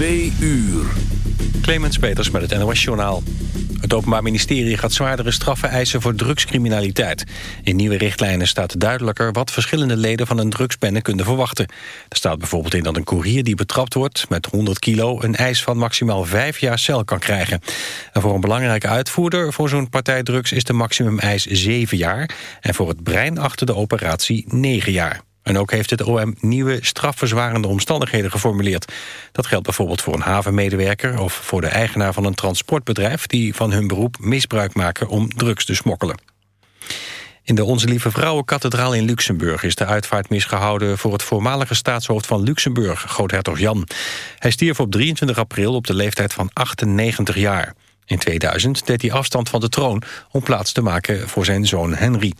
Twee uur. Clemens Peters met het NOS Journaal. Het Openbaar Ministerie gaat zwaardere straffen eisen voor drugscriminaliteit. In nieuwe richtlijnen staat duidelijker wat verschillende leden van een drugsbende kunnen verwachten. Er staat bijvoorbeeld in dat een koerier die betrapt wordt met 100 kilo... een eis van maximaal vijf jaar cel kan krijgen. En voor een belangrijke uitvoerder voor zo'n partij drugs is de maximum eis zeven jaar... en voor het brein achter de operatie negen jaar. En ook heeft het OM nieuwe strafverzwarende omstandigheden geformuleerd. Dat geldt bijvoorbeeld voor een havenmedewerker... of voor de eigenaar van een transportbedrijf... die van hun beroep misbruik maken om drugs te smokkelen. In de Onze Lieve Vrouwenkathedraal in Luxemburg... is de uitvaart misgehouden voor het voormalige staatshoofd van Luxemburg... groothertog Jan. Hij stierf op 23 april op de leeftijd van 98 jaar. In 2000 deed hij afstand van de troon om plaats te maken voor zijn zoon Henry.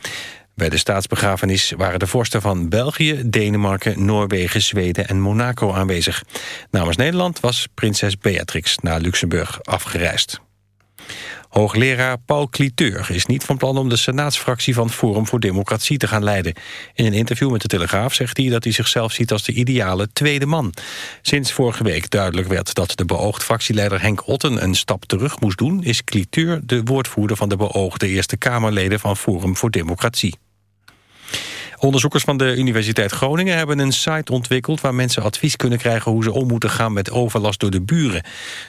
Bij de staatsbegrafenis waren de vorsten van België, Denemarken, Noorwegen, Zweden en Monaco aanwezig. Namens Nederland was prinses Beatrix naar Luxemburg afgereisd. Hoogleraar Paul Cliteur is niet van plan om de senaatsfractie van Forum voor Democratie te gaan leiden. In een interview met de Telegraaf zegt hij dat hij zichzelf ziet als de ideale tweede man. Sinds vorige week duidelijk werd dat de beoogd fractieleider Henk Otten een stap terug moest doen, is Cliteur de woordvoerder van de beoogde Eerste Kamerleden van Forum voor Democratie. Onderzoekers van de Universiteit Groningen hebben een site ontwikkeld... waar mensen advies kunnen krijgen hoe ze om moeten gaan met overlast door de buren.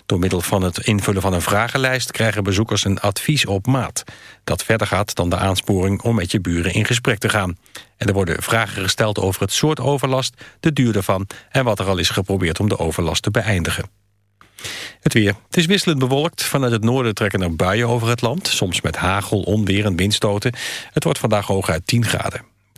Door middel van het invullen van een vragenlijst krijgen bezoekers een advies op maat. Dat verder gaat dan de aansporing om met je buren in gesprek te gaan. En er worden vragen gesteld over het soort overlast, de duur ervan... en wat er al is geprobeerd om de overlast te beëindigen. Het weer. Het is wisselend bewolkt. Vanuit het noorden trekken er buien over het land. Soms met hagel, onweer en windstoten. Het wordt vandaag hooguit 10 graden.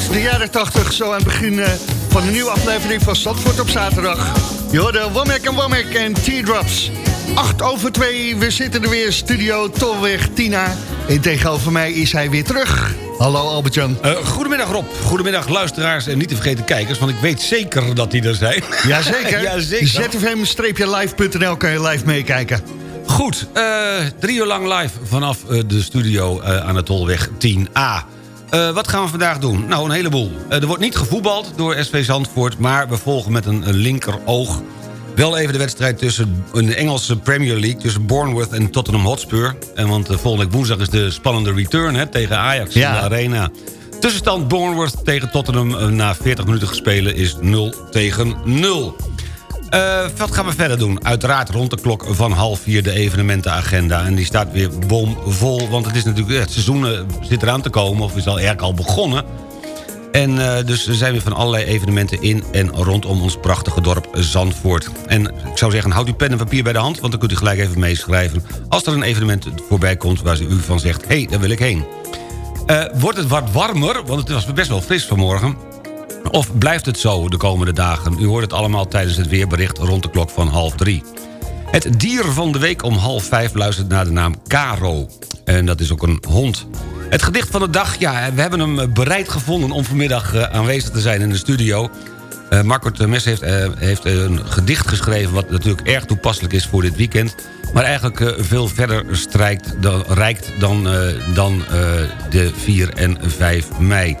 Uit de jaren 80, zo aan het begin uh, van een nieuwe aflevering van Zandvoort op zaterdag. Je hoorde Womack en Womack en Teardrops. 8 over 2, we zitten er weer, studio Tolweg Tina. En tegenover mij is hij weer terug. Hallo Albert-Jan. Uh, goedemiddag Rob, goedemiddag luisteraars en niet te vergeten kijkers... want ik weet zeker dat die er zijn. Jazeker, Jazeker. zfm-live.nl kan je live meekijken. Goed, uh, drie uur lang live vanaf uh, de studio aan de Tolweg 10A. Uh, wat gaan we vandaag doen? Nou, een heleboel. Uh, er wordt niet gevoetbald door SV Zandvoort... maar we volgen met een, linker oog... wel even de wedstrijd tussen in de Engelse Premier League... tussen Bournemouth en Tottenham Hotspur. En want uh, volgende woensdag is de spannende return hè, tegen Ajax ja. in de Arena. Tussenstand Bournemouth tegen Tottenham na 40 minuten gespelen is 0 tegen 0. Uh, wat gaan we verder doen? Uiteraard rond de klok van half vier de evenementenagenda. En die staat weer bomvol, want het is natuurlijk het seizoen uh, zit eraan te komen... of is al eigenlijk al begonnen. En uh, dus zijn weer van allerlei evenementen in en rondom ons prachtige dorp Zandvoort. En ik zou zeggen, houd uw pen en papier bij de hand... want dan kunt u gelijk even meeschrijven... als er een evenement voorbij komt waar u van zegt... hé, hey, daar wil ik heen. wordt het wat warmer, want het was best wel fris vanmorgen... Of blijft het zo de komende dagen? U hoort het allemaal tijdens het weerbericht rond de klok van half drie. Het dier van de week om half vijf luistert naar de naam Caro. En dat is ook een hond. Het gedicht van de dag, ja, we hebben hem bereid gevonden... om vanmiddag uh, aanwezig te zijn in de studio. Uh, Marco heeft, uh, heeft een gedicht geschreven... wat natuurlijk erg toepasselijk is voor dit weekend... maar eigenlijk veel verder strijkt, dan, reikt dan, dan de 4 en 5 mei.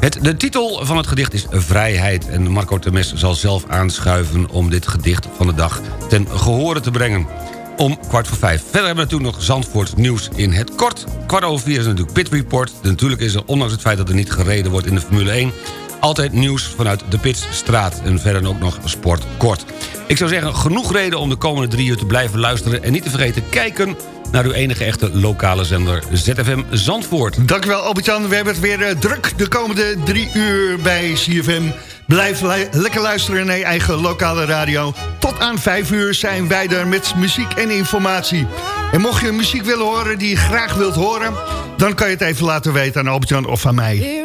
Het, de titel van het gedicht is Vrijheid. En Marco Temes zal zelf aanschuiven om dit gedicht van de dag ten gehore te brengen. Om kwart voor vijf. Verder hebben we natuurlijk nog Zandvoort nieuws in het kort. Kwart over vier is natuurlijk Pit Report. Natuurlijk is er, ondanks het feit dat er niet gereden wordt in de Formule 1... altijd nieuws vanuit de Pitstraat. En verder ook nog Sport Kort. Ik zou zeggen, genoeg reden om de komende drie uur te blijven luisteren... en niet te vergeten kijken naar uw enige echte lokale zender ZFM Zandvoort. Dankjewel Albert-Jan, we hebben het weer uh, druk de komende drie uur bij CFM. Blijf li lekker luisteren naar je eigen lokale radio. Tot aan vijf uur zijn wij er met muziek en informatie. En mocht je muziek willen horen die je graag wilt horen... dan kan je het even laten weten aan Albert-Jan of aan mij.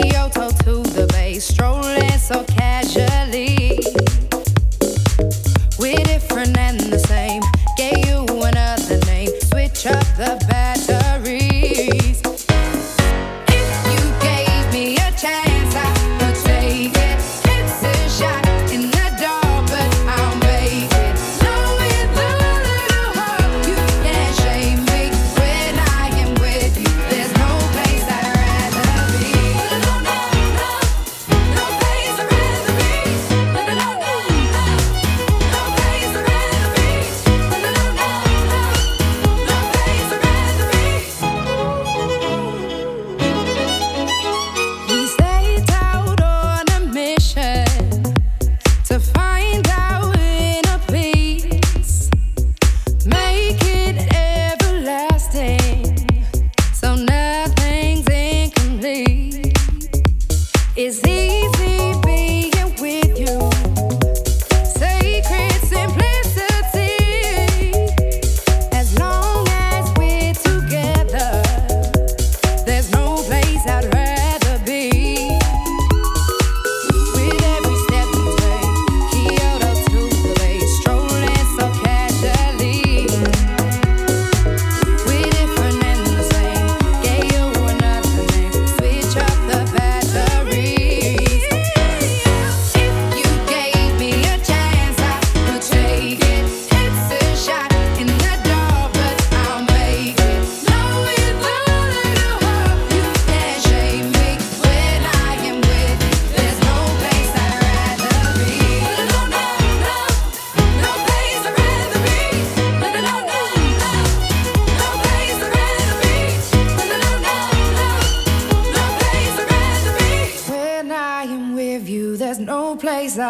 Kyoto to the bay, strolling so casually.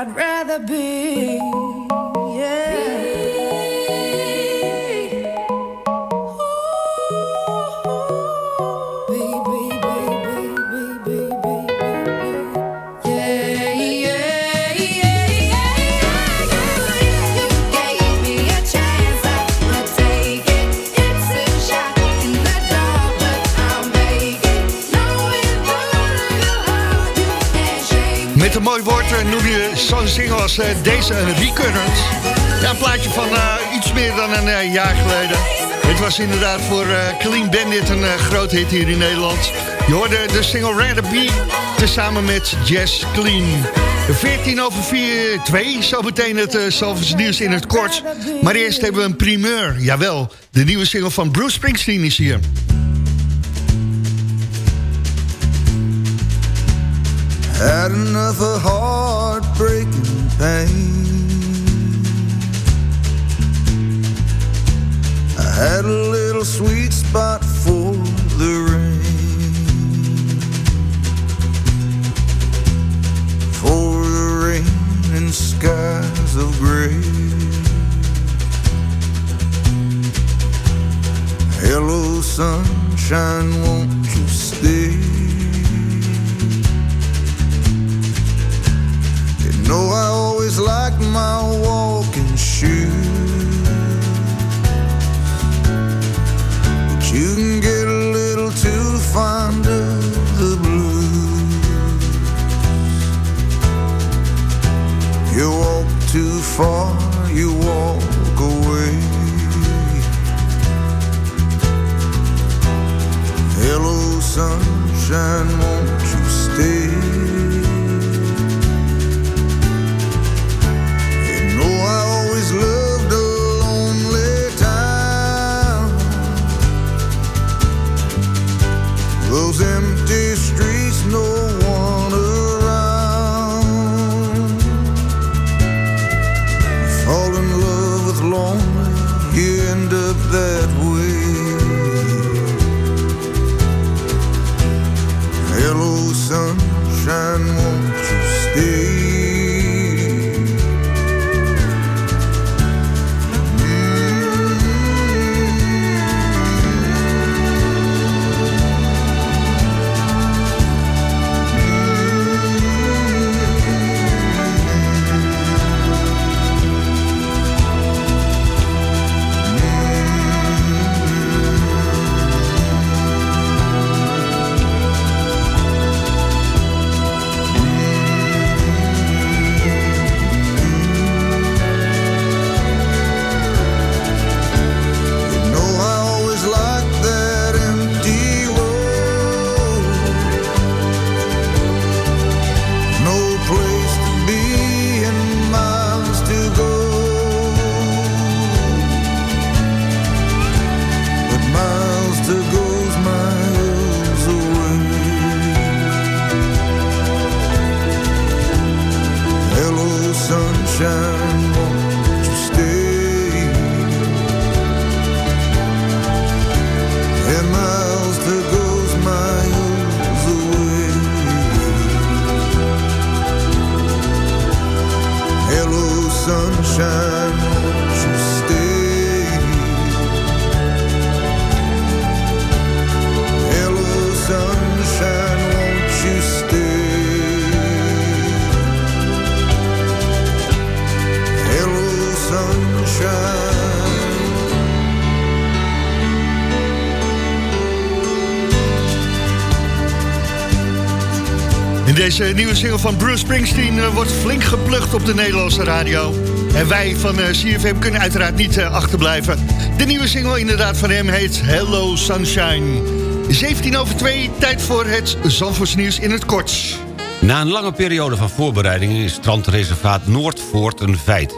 I'd rather be. Eh, noem je zo'n single als eh, deze een recurrent. Ja, een plaatje van eh, iets meer dan een eh, jaar geleden. Het was inderdaad voor eh, Clean Bandit een eh, groot hit hier in Nederland. Je hoorde de single Rather Be tezamen met Jess Clean. 14 over 4, 2, zo meteen het uh, nieuws in het kort. Maar eerst hebben we een primeur, jawel. De nieuwe single van Bruce Springsteen is hier. Pain. I had a little sweet spot for the rain. For the rain and skies of gray. Hello, sunshine, won't you stay? Know I always liked my walking shoes. But you can get a little too fond of the blues. You walk too far, you walk sunshine, deze nieuwe single van Bruce Springsteen eh, wordt flink geplukt op de Nederlandse radio. En wij van eh, CFM kunnen uiteraard niet eh, achterblijven. De nieuwe single inderdaad van hem heet Hello Sunshine. 17 over 2, tijd voor het Zandvoorts nieuws in het kort. Na een lange periode van voorbereidingen is strandreservaat Noordvoort een feit.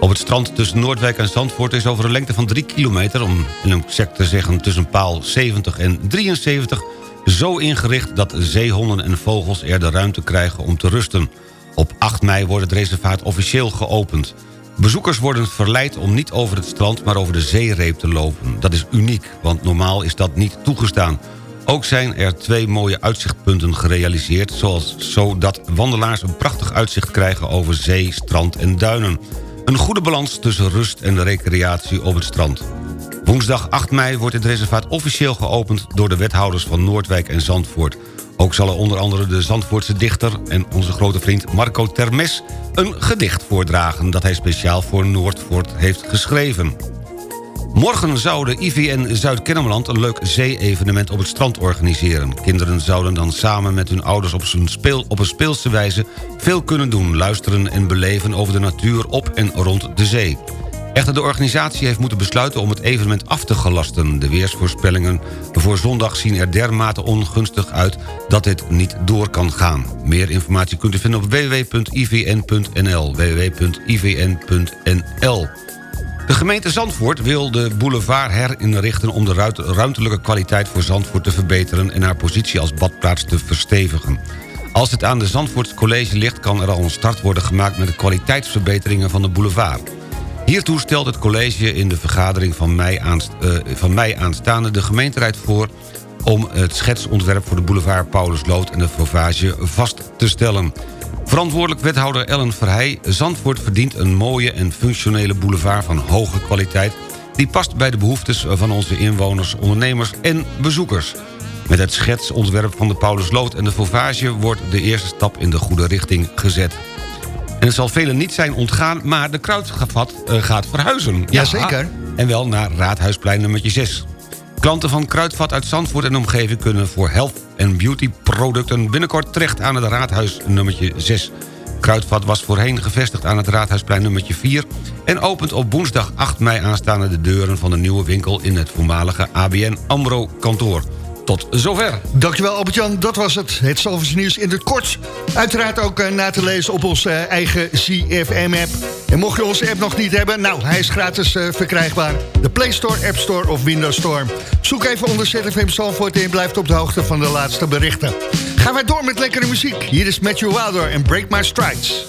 Op het strand tussen Noordwijk en Zandvoort is over een lengte van 3 kilometer... om in een exact te zeggen tussen paal 70 en 73... zo ingericht dat zeehonden en vogels er de ruimte krijgen om te rusten. Op 8 mei wordt het reservaat officieel geopend. Bezoekers worden verleid om niet over het strand, maar over de zeereep te lopen. Dat is uniek, want normaal is dat niet toegestaan. Ook zijn er twee mooie uitzichtpunten gerealiseerd... Zoals, zodat wandelaars een prachtig uitzicht krijgen over zee, strand en duinen. Een goede balans tussen rust en recreatie op het strand. Woensdag 8 mei wordt het reservaat officieel geopend... door de wethouders van Noordwijk en Zandvoort. Ook zal er onder andere de Zandvoortse dichter... en onze grote vriend Marco Termes een gedicht voordragen... dat hij speciaal voor Noordvoort heeft geschreven. Morgen zou de IVN Zuid-Kennemerland een leuk zee-evenement op het strand organiseren. Kinderen zouden dan samen met hun ouders op, speel, op een speelse wijze veel kunnen doen... luisteren en beleven over de natuur op en rond de zee. Echter, de organisatie heeft moeten besluiten om het evenement af te gelasten. De weersvoorspellingen voor zondag zien er dermate ongunstig uit... dat dit niet door kan gaan. Meer informatie kunt u vinden op www.ivn.nl. www.ivn.nl de gemeente Zandvoort wil de boulevard herinrichten... om de ruimtelijke kwaliteit voor Zandvoort te verbeteren... en haar positie als badplaats te verstevigen. Als het aan de Zandvoorts College ligt... kan er al een start worden gemaakt met de kwaliteitsverbeteringen van de boulevard. Hiertoe stelt het college in de vergadering van mei, eh, van mei aanstaande... de gemeenteraad voor om het schetsontwerp voor de boulevard Paulusloot... en de Fauvage vast te stellen. Verantwoordelijk wethouder Ellen Verheij... Zandvoort verdient een mooie en functionele boulevard van hoge kwaliteit... die past bij de behoeftes van onze inwoners, ondernemers en bezoekers. Met het schetsontwerp van de Paulusloot en de Fauvage... wordt de eerste stap in de goede richting gezet. Het zal velen niet zijn ontgaan, maar de kruidvat eh, gaat verhuizen. Jazeker. En wel naar Raadhuisplein nummertje 6. Klanten van Kruidvat uit Zandvoort en omgeving... kunnen voor health en beauty producten binnenkort terecht aan het Raadhuis nummertje 6. Kruidvat was voorheen gevestigd aan het Raadhuisplein nummertje 4... en opent op woensdag 8 mei aanstaande de deuren van de nieuwe winkel... in het voormalige ABN AMRO-kantoor. Tot zover. Dankjewel Albert-Jan, dat was het. Het Zalvers nieuws in het kort. Uiteraard ook eh, na te lezen op onze eh, eigen CFM-app. En mocht je onze app nog niet hebben, nou, hij is gratis eh, verkrijgbaar. De Play Store, App Store of Windows Store. Zoek even onder ZFM Zalvoort en blijft op de hoogte van de laatste berichten. Gaan wij door met lekkere muziek. Hier is Matthew Wilder en Break My Strides.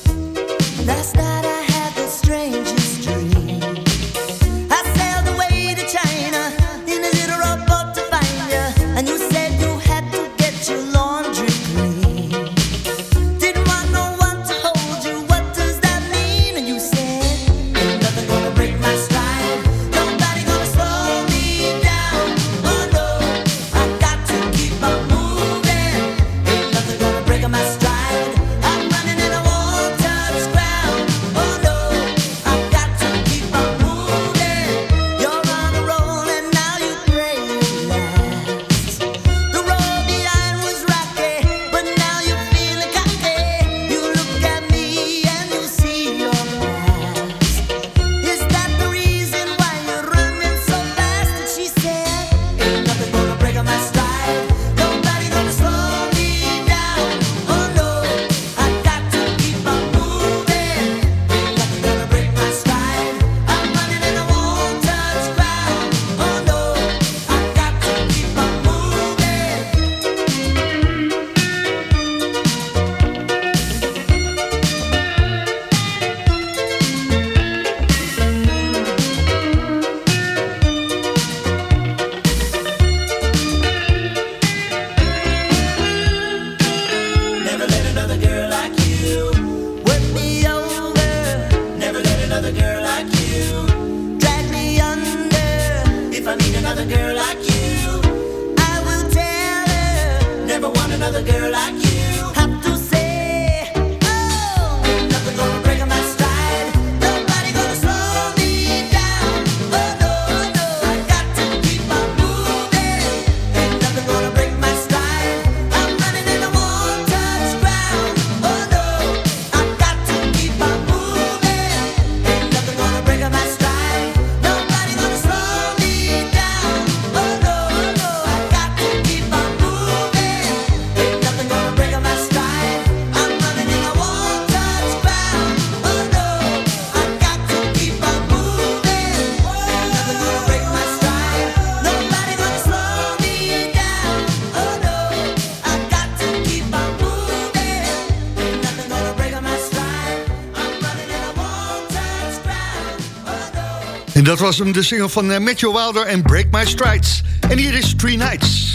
Dat was hem, de single van eh, Matthew Wilder en Break My Strides. En hier is Three Nights.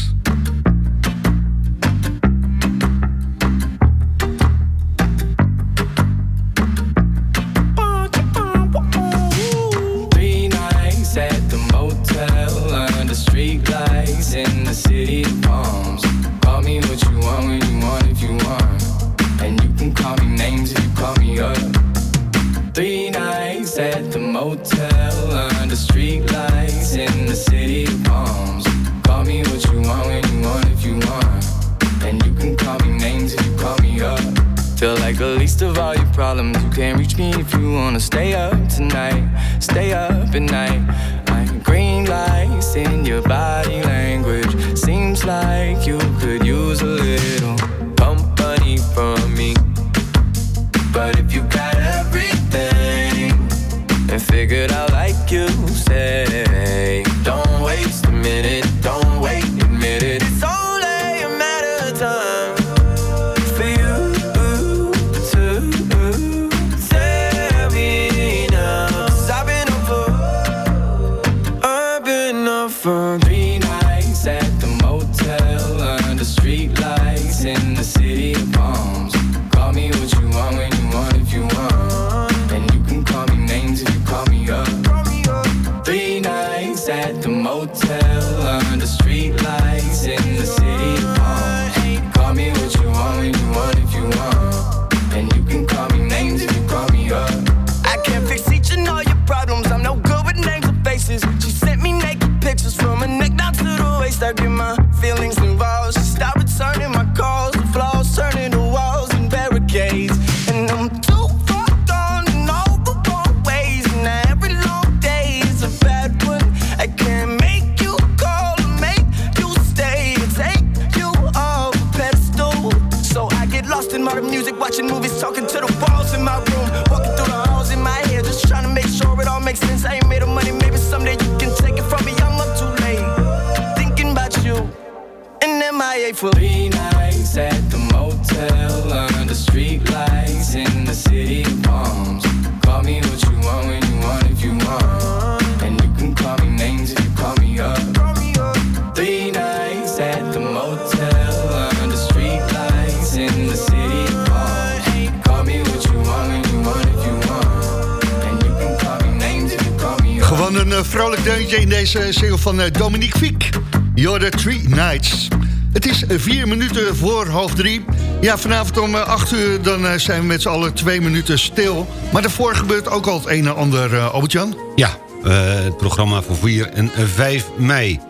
Dominique Fiek. You're the Three Nights. Het is eh, vier minuten voor half drie. Ja, vanavond om eh, acht uur dan eh, zijn we met z'n allen twee minuten stil. Maar daarvoor gebeurt ook al het een en ander, eh, Albert-Jan. Ja, eh, het programma voor 4 en 5 mei.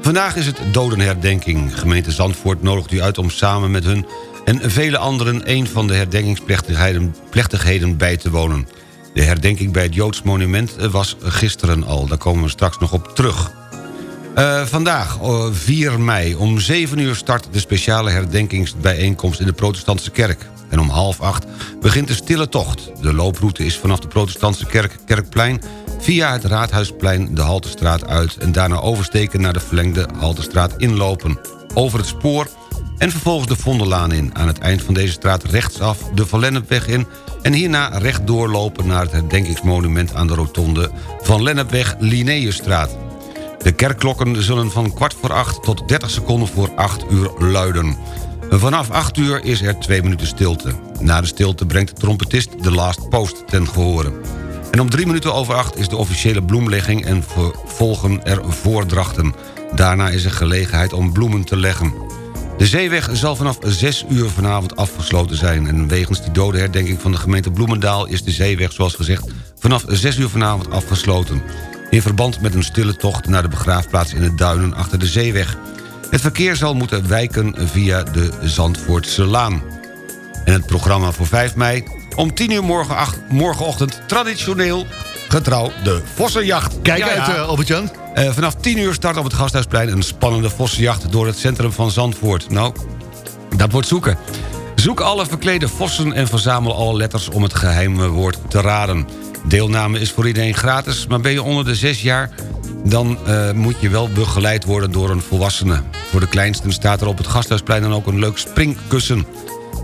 Vandaag is het dodenherdenking. Gemeente Zandvoort nodigt u uit om samen met hun en vele anderen... een van de herdenkingsplechtigheden plechtigheden bij te wonen. De herdenking bij het Joods monument eh, was gisteren al. Daar komen we straks nog op terug. Eh, vandaag, eh, 4 mei, om 7 uur start de speciale herdenkingsbijeenkomst in de protestantse kerk. En om half acht begint de stille tocht. De looproute is vanaf de protestantse kerk Kerkplein... via het Raadhuisplein de Haltestraat uit... en daarna oversteken naar de verlengde Haltestraat inlopen. Over het spoor en vervolgens de Vondellaan in. Aan het eind van deze straat rechtsaf de Lennepweg in... en hierna recht doorlopen naar het herdenkingsmonument aan de rotonde... van Lennepweg Linnaeusstraat. De kerkklokken zullen van kwart voor acht tot 30 seconden voor 8 uur luiden. Vanaf 8 uur is er 2 minuten stilte. Na de stilte brengt trompetist The Last Post ten gehore. En om 3 minuten over 8 is de officiële bloemlegging en volgen er voordrachten. Daarna is er gelegenheid om bloemen te leggen. De zeeweg zal vanaf 6 uur vanavond afgesloten zijn... en wegens die dodenherdenking van de gemeente Bloemendaal... is de zeeweg, zoals gezegd, vanaf 6 uur vanavond afgesloten in verband met een stille tocht naar de begraafplaats in de duinen achter de zeeweg. Het verkeer zal moeten wijken via de Zandvoortse Laan. En het programma voor 5 mei. Om 10 uur morgen morgenochtend traditioneel getrouw de Vossenjacht. Kijk uit, uh, Albert-Jan. Uh, vanaf 10 uur start op het Gasthuisplein een spannende Vossenjacht... door het centrum van Zandvoort. Nou, dat wordt zoeken. Zoek alle verklede vossen en verzamel alle letters om het geheime woord te raden. Deelname is voor iedereen gratis, maar ben je onder de 6 jaar... dan uh, moet je wel begeleid worden door een volwassene. Voor de kleinsten staat er op het Gasthuisplein dan ook een leuk springkussen.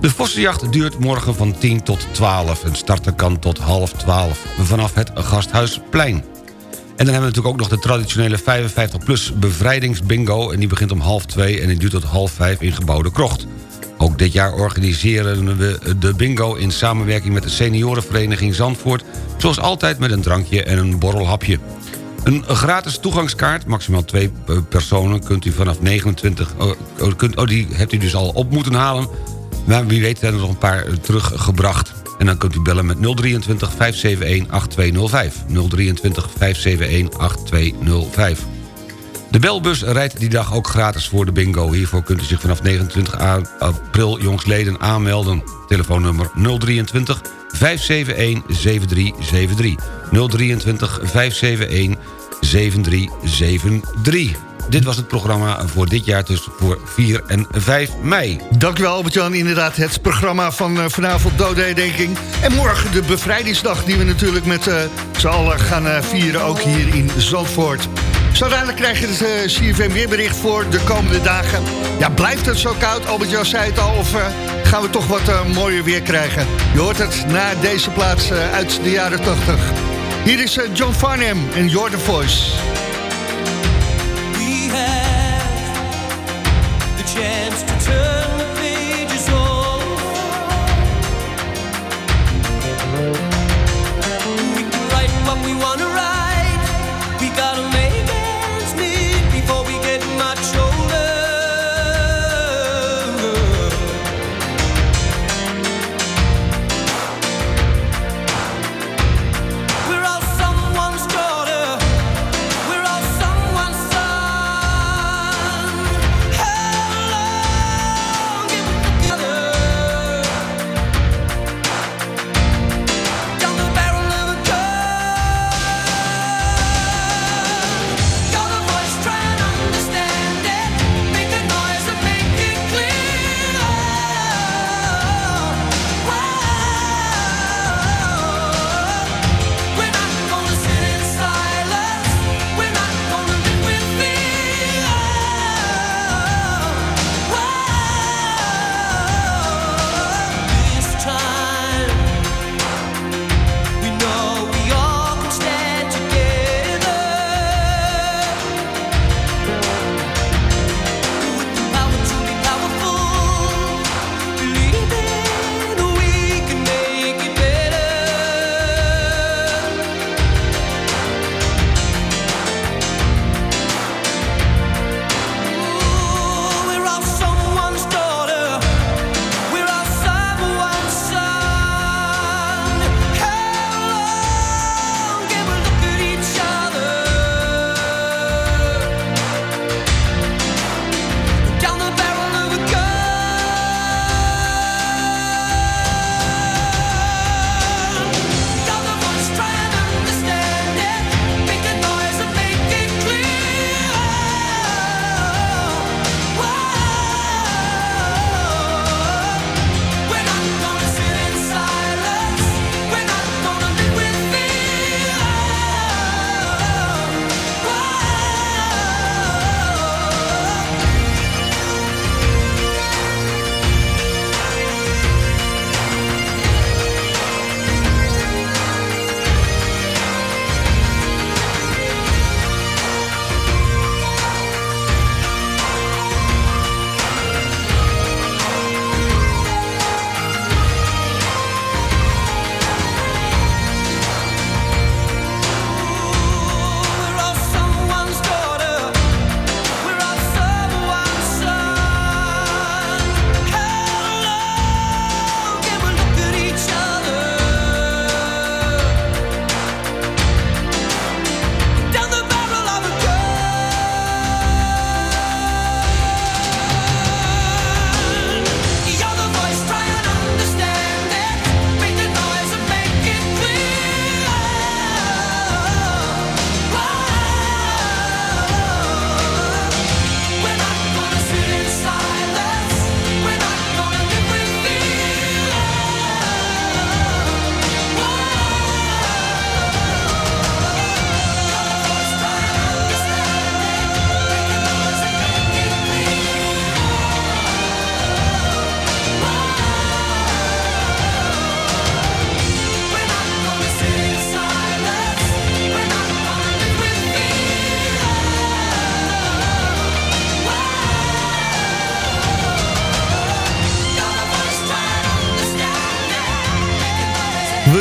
De vossenjacht duurt morgen van 10 tot 12 en starten kan tot half 12 vanaf het Gasthuisplein. En dan hebben we natuurlijk ook nog de traditionele 55-plus bevrijdingsbingo... en die begint om half 2 en die duurt tot half 5 in gebouwde krocht. Ook dit jaar organiseren we de bingo in samenwerking met de seniorenvereniging Zandvoort... zoals altijd met een drankje en een borrelhapje. Een gratis toegangskaart, maximaal twee personen, kunt u vanaf 29... Oh, kunt, oh, die hebt u dus al op moeten halen. Maar wie weet zijn er nog een paar teruggebracht. En dan kunt u bellen met 023 571 8205. 023 571 8205. De belbus rijdt die dag ook gratis voor de bingo. Hiervoor kunt u zich vanaf 29 a- april jongsleden aanmelden. Telefoonnummer 023 571 7373. 023 571 7373. Dit was het programma voor dit jaar, dus voor 4 en 5 mei. Dankjewel Albert-Jan. Inderdaad, het programma van eh, vanavond doodherdenking. En morgen de bevrijdingsdag die we natuurlijk met eh z'n allen gaan eh, vieren. Ook hier in Zandvoort. Zo dadelijk krijg je het CFM weerbericht voor de komende dagen. Ja, blijft het zo koud? Albert-Jan zei het al. Of eh, gaan we toch wat eh, mooier weer krijgen? Je hoort het na deze plaats uit de jaren 80. Hier is John Farnham en The Voice. We have the chance to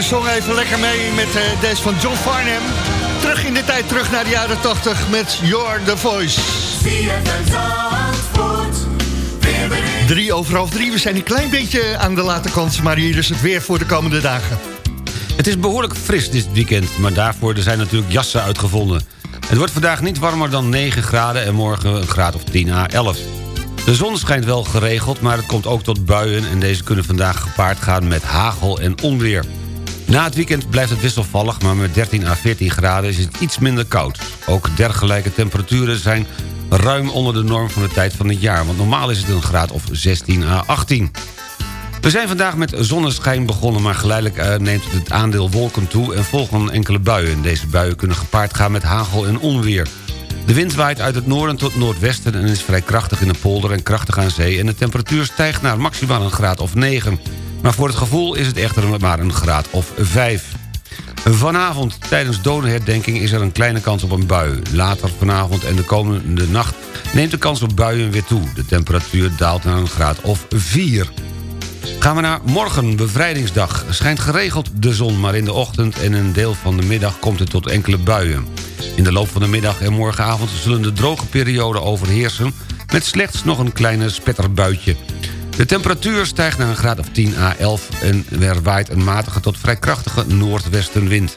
We zongen even lekker mee met eh, deze van John Farnham. Terug in de tijd, terug naar de jaren 80 met Your The Voice. Drie over half drie. We zijn een klein beetje aan de late kant, maar hier is het weer voor de komende dagen. Het is behoorlijk fris dit weekend, maar daarvoor zijn natuurlijk jassen uitgevonden. Het wordt vandaag niet warmer dan 9 graden en morgen een graad of 10 à 11. De zon schijnt wel geregeld, maar het komt ook tot buien... en deze kunnen vandaag gepaard gaan met hagel en onweer. Na het weekend blijft het wisselvallig, maar met 13 à 14 graden is het iets minder koud. Ook dergelijke temperaturen zijn ruim onder de norm van de tijd van het jaar... want normaal is het een graad of 16 à 18. We zijn vandaag met zonneschijn begonnen... maar geleidelijk eh, neemt het aandeel wolken toe en volgen enkele buien. Deze buien kunnen gepaard gaan met hagel en onweer. De wind waait uit het noorden tot noordwesten... en is vrij krachtig in de polder en krachtig aan zee... en de temperatuur stijgt naar maximaal een graad of 9. Maar voor het gevoel is het echter maar een graad of 5. Vanavond tijdens dodenherdenking is er een kleine kans op een bui. Later vanavond en de komende nacht neemt de kans op buien weer toe. De temperatuur daalt naar een graad of 4. Gaan we naar morgen, bevrijdingsdag. Schijnt geregeld de zon, maar in de ochtend en een deel van de middag komt het tot enkele buien. In de loop van de middag en morgenavond zullen de droge perioden overheersen... met slechts nog een kleine spetterbuitje. De temperatuur stijgt naar een graad of 10 à 11... en er waait een matige tot vrij krachtige noordwestenwind.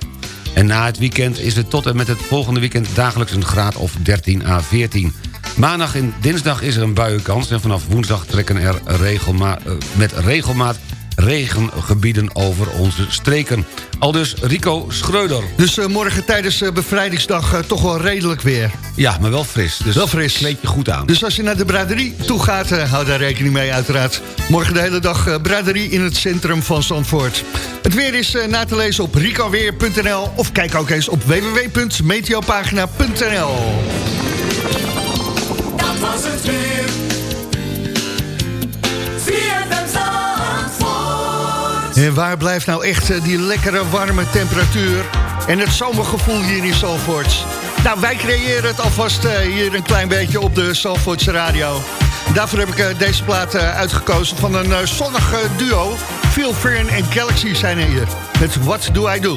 En na het weekend is het tot en met het volgende weekend... dagelijks een graad of 13 à 14. Maandag en dinsdag is er een buienkans... en vanaf woensdag trekken er regelma eh, met regelmaat regengebieden over onze streken. Aldus Rico Schreuder. Dus eh, morgen tijdens eh, bevrijdingsdag eh, toch wel redelijk weer. Ja, maar wel fris. Dus wel fris. Kleed je goed aan. Dus als je naar de braderie toe gaat, hou daar rekening mee uiteraard. Morgen de hele dag eh, braderie in het centrum van Zandvoort. Het weer is eh, na te lezen op ricoweer.nl of kijk ook eens op www.meteopagina.nl Dat was het weer. En waar blijft nou echt eh, die lekkere warme temperatuur en het zomergevoel hier in Zandvoort? Nou, wij creëren het alvast eh, hier een klein beetje op de Zandvoortse radio. Daarvoor heb ik eh, deze plaat uitgekozen van een zonnig duo. Phil Fern en Galaxy zijn er hier. Met What Do I Do?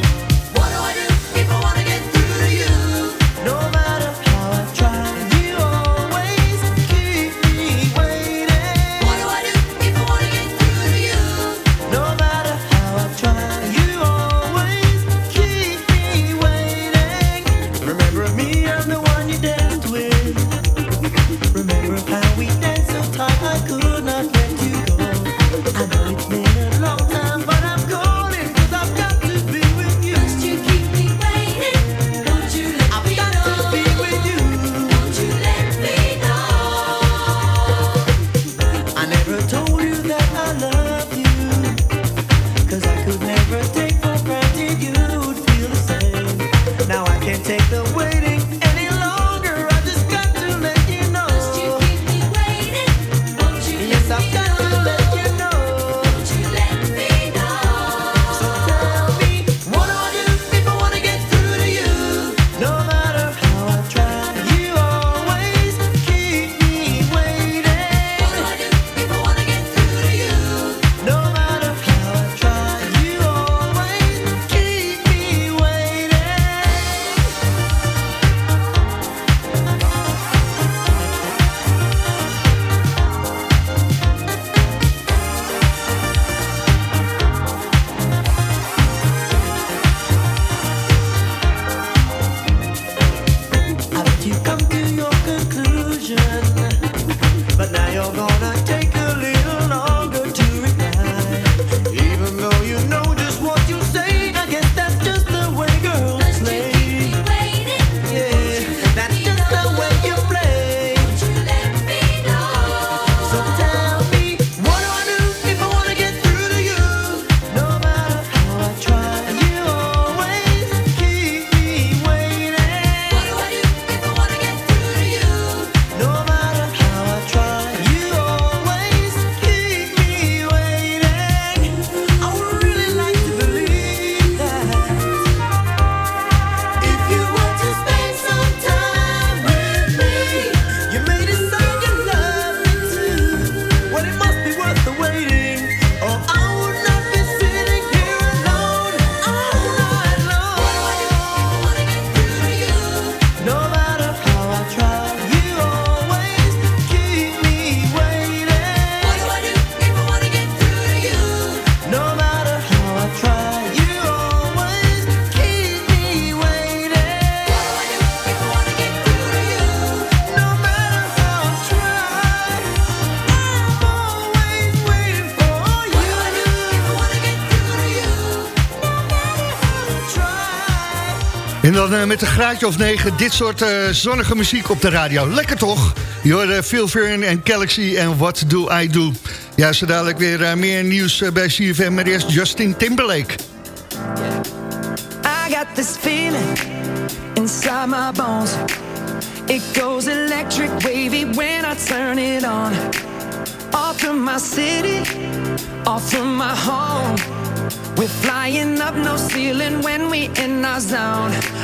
Met een graadje of negen dit soort eh, zonnige muziek op de radio. Lekker toch? Je hoorde Phil Fern en Galaxy en What Do I Do. Ja, zo dadelijk weer eh, meer nieuws eh, bij CFM. Maar eerst Justin Timberlake. I got this feeling inside my bones. It goes electric wavy when I turn it on. Off from my city, off from my home. We're flying up no ceiling when we in our zone.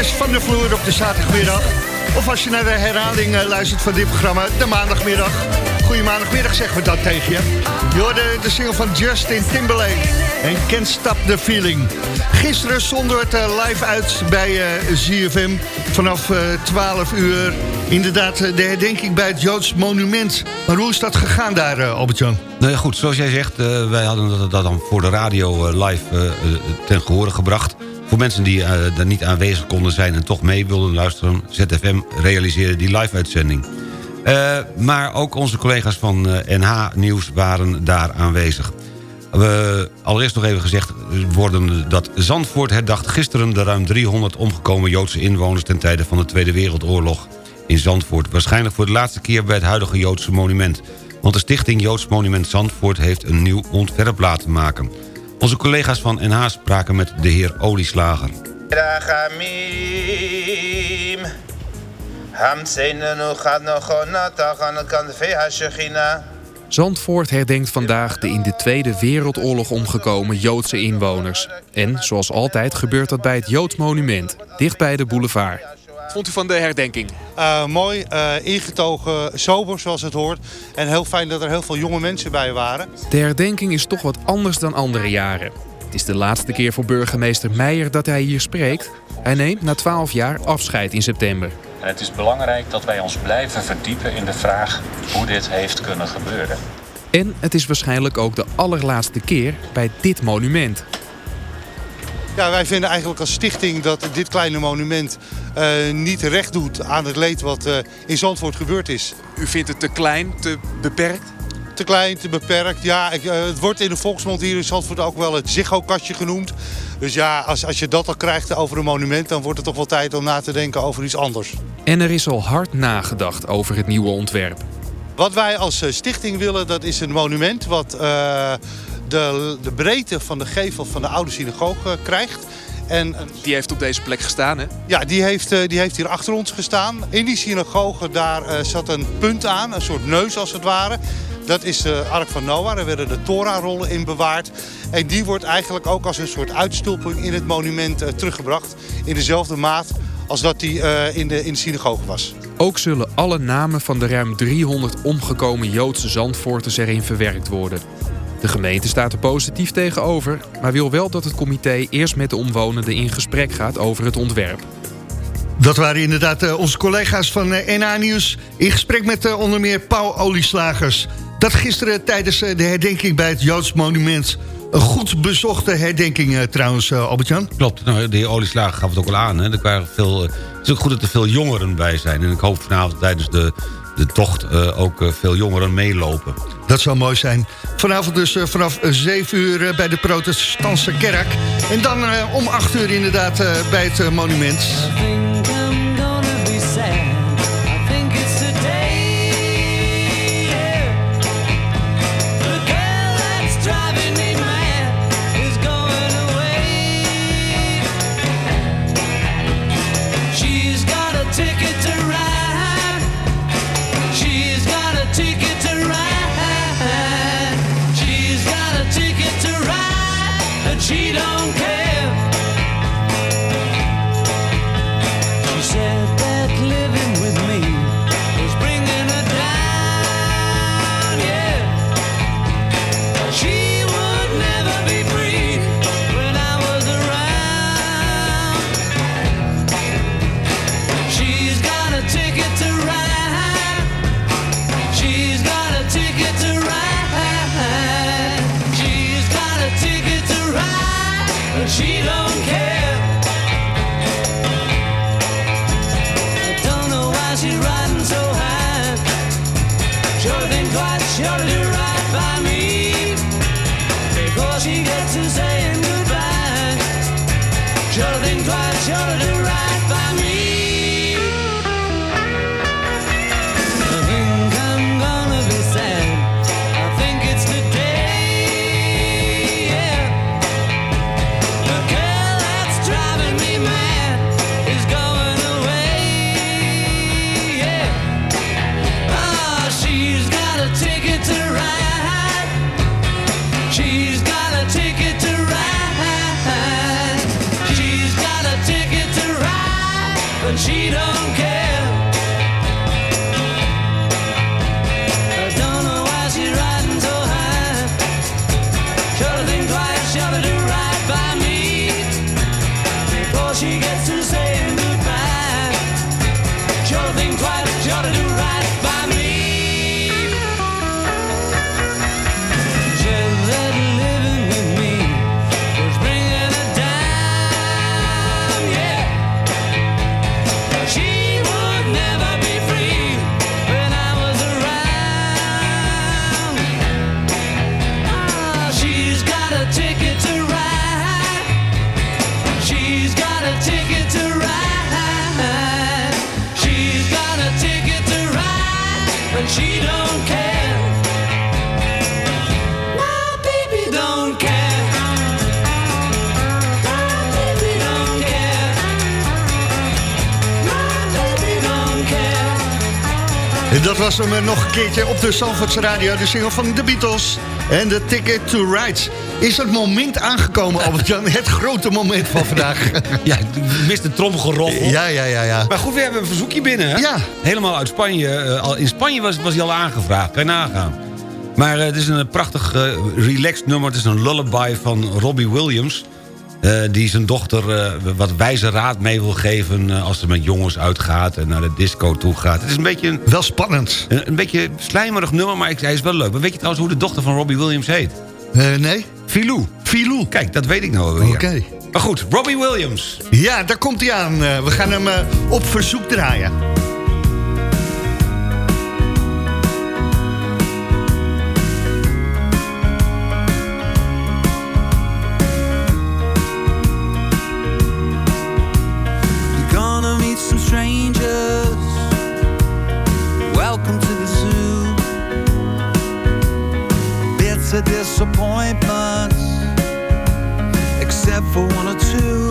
van de vloer op de zaterdagmiddag. Of als je naar de herhaling eh, luistert van dit programma, de maandagmiddag. Goeie maandagmiddag zeggen we dat tegen je. Je hoorde de single van Justin Timberlake en Can't Stop the Feeling. Gisteren zonder het eh, live uit bij eh, ZFM vanaf eh, 12 uur. Inderdaad, de herdenking bij het Joods monument. Maar hoe is dat gegaan daar, Albert-Jan? Nou ja, goed, zoals jij zegt, wij hadden dat, dan voor de radio live ten gehore gebracht. Voor mensen die eh daar niet aanwezig konden zijn en toch mee wilden luisteren... ZFM realiseerde die live-uitzending. Eh, maar ook onze collega's van eh, NH Nieuws waren daar aanwezig. We, allereerst nog even gezegd worden dat Zandvoort herdacht gisteren... de ruim 300 omgekomen Joodse inwoners ten tijde van de Tweede Wereldoorlog in Zandvoort. Waarschijnlijk voor de laatste keer bij het huidige Joodse monument. Want de stichting Joods Monument Zandvoort heeft een nieuw ontwerp laten maken. Onze collega's van NH spraken met de heer Olieslager. Zandvoort herdenkt vandaag de in de Tweede Wereldoorlog omgekomen Joodse inwoners. En zoals altijd gebeurt dat bij het Joods Monument, dichtbij de boulevard. Wat vond u van de herdenking? Uh, mooi, uh, ingetogen, sober zoals het hoort. En heel fijn dat er heel veel jonge mensen bij waren. De herdenking is toch wat anders dan andere jaren. Het is de laatste keer voor burgemeester Meijer dat hij hier spreekt. Hij neemt na 12 jaar afscheid in september. En het is belangrijk dat wij ons blijven verdiepen in de vraag hoe dit heeft kunnen gebeuren. En het is waarschijnlijk ook de allerlaatste keer bij dit monument. Ja, wij vinden eigenlijk als stichting dat dit kleine monument eh, niet recht doet aan het leed wat eh, in Zandvoort gebeurd is. U vindt het te klein, te beperkt? Te klein, te beperkt. Ja, ik, eh, het wordt in de volksmond hier in Zandvoort ook wel het Ziggo-kastje genoemd. Dus ja, als, als je dat al krijgt over een monument... dan wordt het toch wel tijd om na te denken over iets anders. En er is al hard nagedacht over het nieuwe ontwerp. Wat wij als stichting willen, dat is een monument... wat eh, de, de breedte van de gevel van de oude synagoge krijgt... En, die heeft op deze plek gestaan, hè? Ja, die heeft, eh, die heeft hier achter ons gestaan. In die synagoge daar eh, zat een punt aan, een soort neus als het ware. Dat is de Ark van Noah, daar werden de Torah-rollen in bewaard. En die wordt eigenlijk ook als een soort uitstulping in het monument eh, teruggebracht. In dezelfde maat als dat die in, de, in de synagoge was. Ook zullen alle namen van de ruim 300 omgekomen Joodse Zandvoorters erin verwerkt worden. De gemeente staat er positief tegenover, maar wil wel dat het comité eerst met de omwonenden in gesprek gaat over het ontwerp. Dat waren inderdaad eh, onze collega's van eh, NA Nieuws... in gesprek met eh, onder meer Paul Olieslagers. Dat gisteren tijdens de herdenking bij het Joods Monument... een goed bezochte herdenking trouwens, Albert-Jan. Klopt, nou, de heer Olieslager gaf het ook al aan. Hè. Er waren veel, het is ook goed dat er veel jongeren bij zijn. En ik hoop vanavond tijdens de, de tocht ook veel jongeren meelopen. Dat zou mooi zijn. Vanavond dus uh, vanaf 7 uur bij de protestantse kerk. En dan om 8 uur inderdaad bij het monument. Was hem nog een keertje op de Zandvoortse Radio. De single van The Beatles en de Ticket to Ride. Is het moment aangekomen, Albert-Jan? Het grote moment van vandaag. Ja, ik mist de tromgeroffel. Ja, ja, ja, ja. Maar goed, we hebben een verzoekje binnen. Hè? Ja. Helemaal uit Spanje. Eh, al in Spanje was, was hij al aangevraagd. Kan je nagaan. Maar eh, het is een prachtig eh, relaxed nummer. Het is een lullaby van Robbie Williams. Eh, die zijn dochter eh, wat wijze raad mee wil geven... eh, als ze met jongens uitgaat en naar de disco toe gaat. Het is een beetje... Een, wel spannend. Een, een beetje slijmerig nummer, maar ik, hij is wel leuk. Maar weet je trouwens hoe de dochter van Robbie Williams heet? Nee? Filou. Filou. Kijk, dat weet ik nou weer. Oké. Maar goed, Robbie Williams. Ja, daar komt hij aan. We gaan hem op verzoek draaien. Disappointments, except for one or two.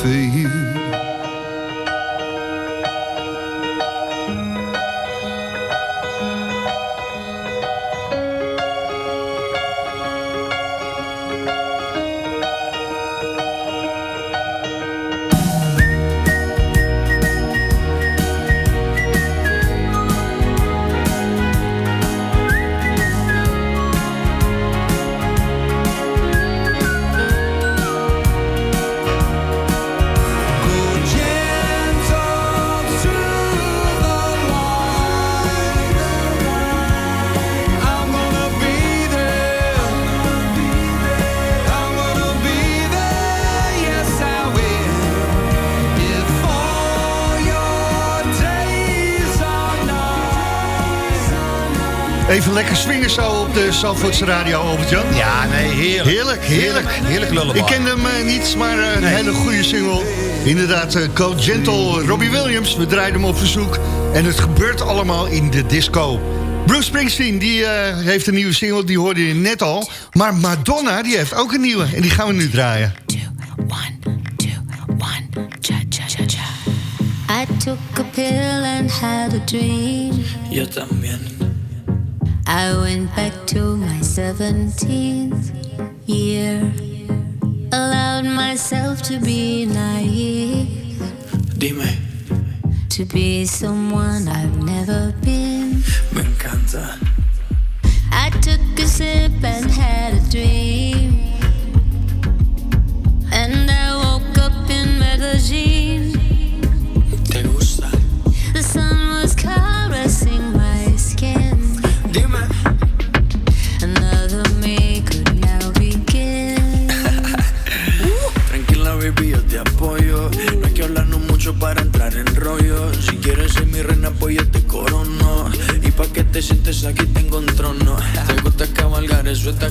For you. Even lekker swingen zo op de Zandvoortse radio, Albert-Jan. Ja, nee, heerlijk. Heerlijk, heerlijk. Heerlijk. Ik ken hem eh, niet, maar eh, een hele goede single. Inderdaad, Go Gentle, Robbie Williams. We draaien hem op verzoek. En het gebeurt allemaal in de disco. Bruce Springsteen, die eh, heeft een nieuwe single, die hoorde je net al. Maar Madonna, die heeft ook een nieuwe. En die gaan we nu draaien. I took a pill and had a dream. I went back to my 17th year, allowed myself to be naive. Dime. To be someone I've never been.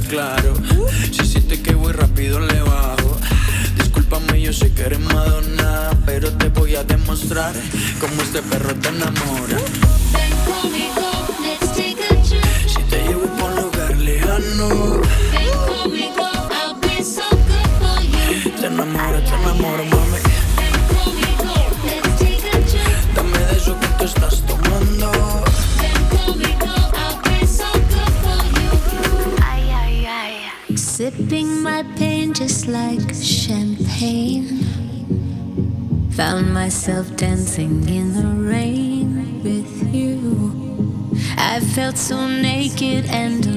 claro. Si sientes que voy rápido, le bajo. Discúlpame, yo sé que eres Madonna, pero te voy a demostrar cómo este perro te enamora. myself dancing in the rain with you. I felt so naked and alone.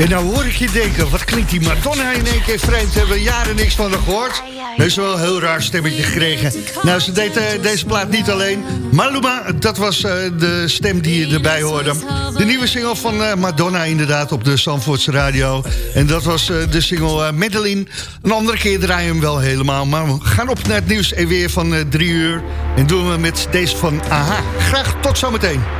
En nou hoor ik je denken, wat klinkt die Madonna in één keer vreemd? Hebben we jaren niks van haar gehoord. Heeft ze wel een heel raar stemmetje gekregen. Nou, ze deed eh, deze plaat niet alleen. Maluma, dat was eh, de stem die je erbij hoorde. De nieuwe single van eh, Madonna inderdaad op de Zandvoortse radio. En dat was de single Madeline. Een andere keer draaien we hem wel helemaal. Maar we gaan op naar het nieuws en weer van drie uur. En doen we met deze van AHA. Graag tot zometeen.